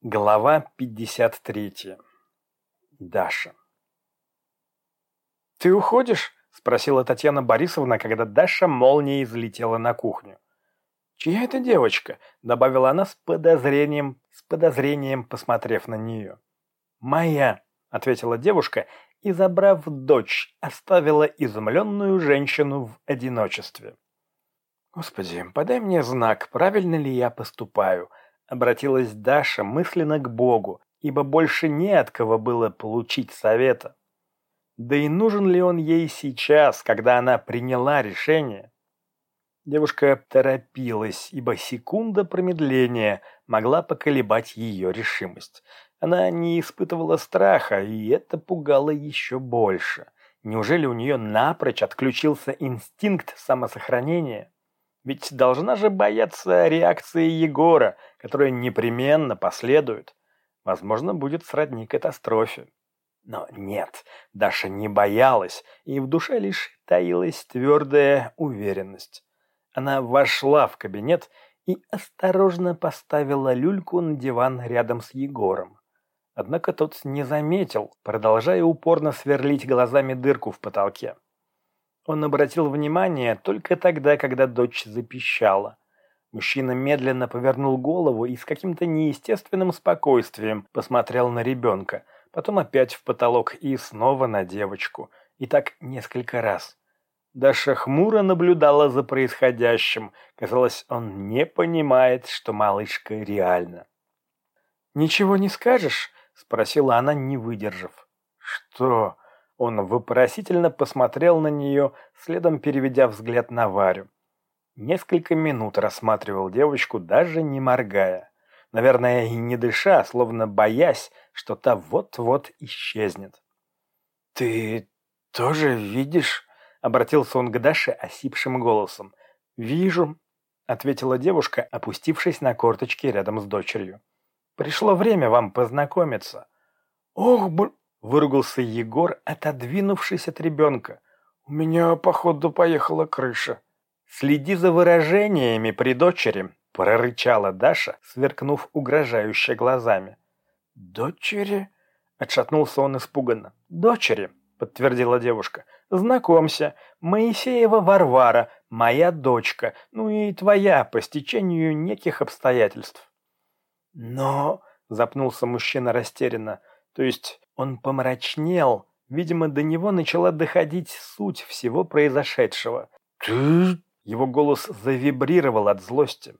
Глава 53. Даша. «Ты уходишь?» – спросила Татьяна Борисовна, когда Даша молнией взлетела на кухню. «Чья это девочка?» – добавила она с подозрением, с подозрением посмотрев на нее. «Моя», – ответила девушка и, забрав дочь, оставила изумленную женщину в одиночестве. «Господи, подай мне знак, правильно ли я поступаю», Обратилась Даша мысленно к Богу, ибо больше не от кого было получить совета. Да и нужен ли он ей сейчас, когда она приняла решение? Девушка торопилась, ибо секунда промедления могла поколебать ее решимость. Она не испытывала страха, и это пугало еще больше. Неужели у нее напрочь отключился инстинкт самосохранения? Ведь должна же бояться реакции Егора, которая непременно последует. Возможно, будет сродни катастрофе. Но нет, Даша не боялась, и в душе лишь таилась твердая уверенность. Она вошла в кабинет и осторожно поставила люльку на диван рядом с Егором. Однако тот не заметил, продолжая упорно сверлить глазами дырку в потолке. Он обратил внимание только тогда, когда дочь запищала. Мужчина медленно повернул голову и с каким-то неестественным спокойствием посмотрел на ребенка, потом опять в потолок и снова на девочку. И так несколько раз. Даша хмуро наблюдала за происходящим. Казалось, он не понимает, что малышка реальна. «Ничего не скажешь?» — спросила она, не выдержав. «Что?» Он вопросительно посмотрел на нее, следом переведя взгляд на Варю. Несколько минут рассматривал девочку, даже не моргая. Наверное, и не дыша, словно боясь, что та вот-вот исчезнет. «Ты тоже видишь?» — обратился он к Даше осипшим голосом. «Вижу», — ответила девушка, опустившись на корточки рядом с дочерью. «Пришло время вам познакомиться». «Ох, б...» Выругался Егор, отодвинувшись от ребенка. «У меня, походу, поехала крыша». «Следи за выражениями при дочери», — прорычала Даша, сверкнув угрожающе глазами. «Дочери?» — отшатнулся он испуганно. «Дочери», — подтвердила девушка. «Знакомься, Моисеева Варвара, моя дочка, ну и твоя по стечению неких обстоятельств». «Но...» — запнулся мужчина растерянно. «То есть он помрачнел. Видимо, до него начала доходить суть всего произошедшего. «Ты...» Его голос завибрировал от злости.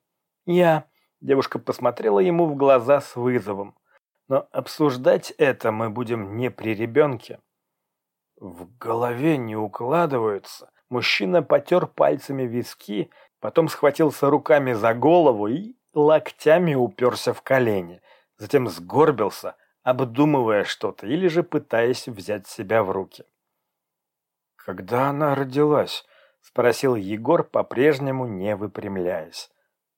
«Я...» Девушка посмотрела ему в глаза с вызовом. «Но обсуждать это мы будем не при ребенке». В голове не укладываются. Мужчина потер пальцами виски, потом схватился руками за голову и локтями уперся в колени. Затем сгорбился, обдумывая что-то или же пытаясь взять себя в руки. «Когда она родилась?» — спросил Егор, по-прежнему не выпрямляясь.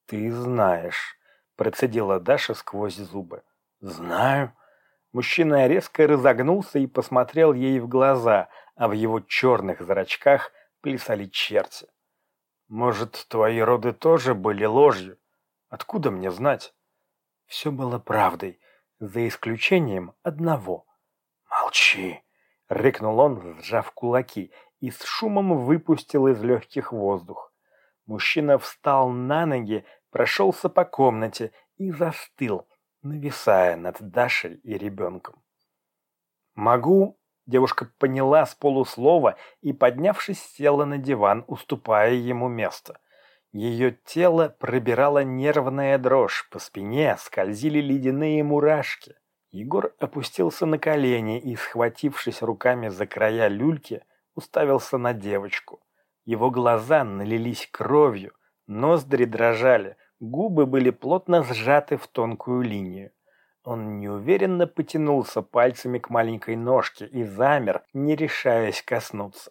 «Ты знаешь», — процедила Даша сквозь зубы. «Знаю». Мужчина резко разогнулся и посмотрел ей в глаза, а в его черных зрачках плясали черти. «Может, твои роды тоже были ложью? Откуда мне знать?» Все было правдой, за исключением одного. «Молчи!» — рыкнул он, сжав кулаки, и с шумом выпустил из легких воздух. Мужчина встал на ноги, прошелся по комнате и застыл, нависая над Дашей и ребенком. «Могу...» — девушка поняла с полуслова и, поднявшись, села на диван, уступая ему место — ее тело пробирала нервная дрожь, по спине скользили ледяные мурашки. Егор опустился на колени и, схватившись руками за края люльки, уставился на девочку. Его глаза налились кровью, ноздри дрожали, губы были плотно сжаты в тонкую линию. Он неуверенно потянулся пальцами к маленькой ножке и замер, не решаясь коснуться.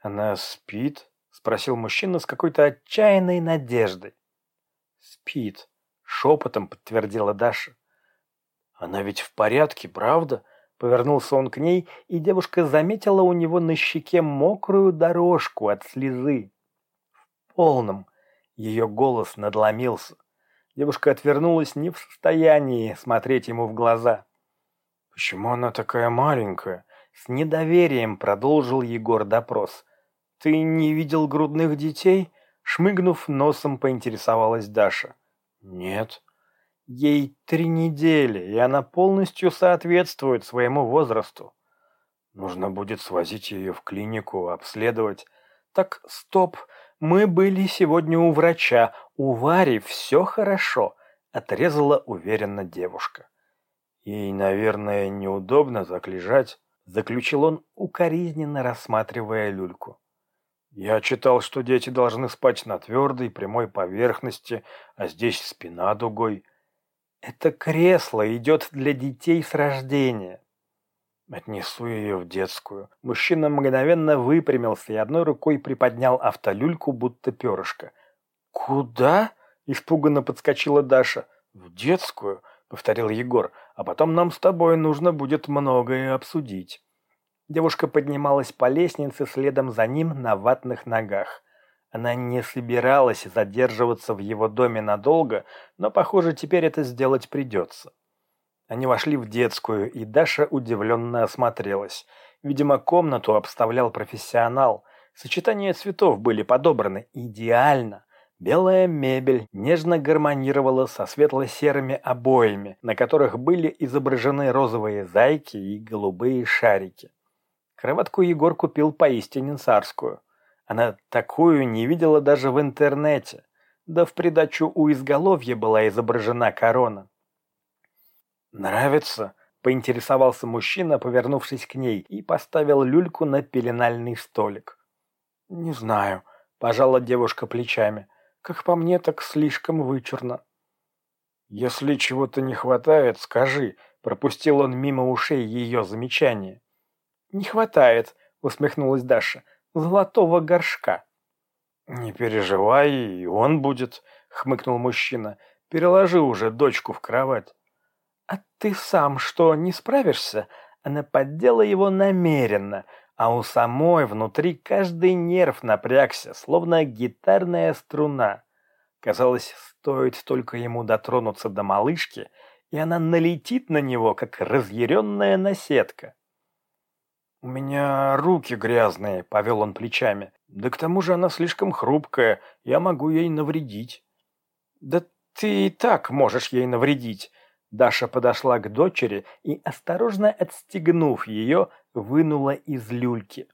«Она спит?» Спросил мужчина с какой-то отчаянной надеждой. «Спит», — шепотом подтвердила Даша. «Она ведь в порядке, правда?» Повернулся он к ней, и девушка заметила у него на щеке мокрую дорожку от слезы. В полном ее голос надломился. Девушка отвернулась не в состоянии смотреть ему в глаза. «Почему она такая маленькая?» С недоверием продолжил Егор допрос. «Ты не видел грудных детей?» Шмыгнув носом, поинтересовалась Даша. «Нет». Ей три недели, и она полностью соответствует своему возрасту. Нужно будет свозить ее в клинику, обследовать. Так, стоп, мы были сегодня у врача, у Вари все хорошо, отрезала уверенно девушка. Ей, наверное, неудобно так лежать, заключил он, укоризненно рассматривая люльку. Я читал, что дети должны спать на твердой прямой поверхности, а здесь спина дугой. Это кресло идет для детей с рождения. Отнесу ее в детскую. Мужчина мгновенно выпрямился и одной рукой приподнял автолюльку, будто перышко. «Куда?» – испуганно подскочила Даша. «В детскую», – повторил Егор. «А потом нам с тобой нужно будет многое обсудить». Девушка поднималась по лестнице следом за ним на ватных ногах. Она не собиралась задерживаться в его доме надолго, но, похоже, теперь это сделать придется. Они вошли в детскую, и Даша удивленно осмотрелась. Видимо, комнату обставлял профессионал. Сочетания цветов были подобраны идеально. Белая мебель нежно гармонировала со светло-серыми обоями, на которых были изображены розовые зайки и голубые шарики. Кроватку Егор купил поистине царскую. Она такую не видела даже в интернете. Да в придачу у изголовья была изображена корона. «Нравится?» – поинтересовался мужчина, повернувшись к ней, и поставил люльку на пеленальный столик. «Не знаю», – пожала девушка плечами. «Как по мне, так слишком вычурно». «Если чего-то не хватает, скажи», – пропустил он мимо ушей ее замечание. «Не хватает», – усмехнулась Даша золотого горшка. «Не переживай, и он будет», — хмыкнул мужчина. «Переложи уже дочку в кровать». «А ты сам что, не справишься?» Она поддела его намеренно, а у самой внутри каждый нерв напрягся, словно гитарная струна. Казалось, стоит только ему дотронуться до малышки, и она налетит на него, как разъяренная наседка. «У меня руки грязные», — повел он плечами. «Да к тому же она слишком хрупкая, я могу ей навредить». «Да ты и так можешь ей навредить». Даша подошла к дочери и, осторожно отстегнув ее, вынула из люльки.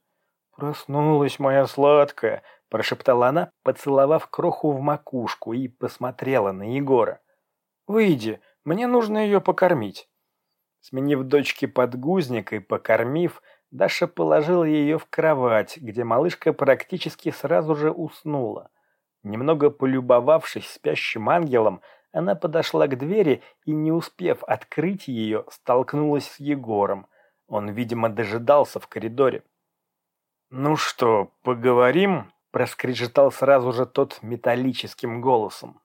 «Проснулась моя сладкая», — прошептала она, поцеловав кроху в макушку и посмотрела на Егора. «Выйди, мне нужно ее покормить». Сменив дочке подгузник и покормив, Даша положила ее в кровать, где малышка практически сразу же уснула. Немного полюбовавшись спящим ангелом, она подошла к двери и, не успев открыть ее, столкнулась с Егором. Он, видимо, дожидался в коридоре. «Ну что, поговорим?» – проскрежетал сразу же тот металлическим голосом.